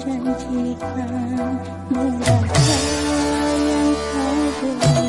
janjikan Neraka yang kau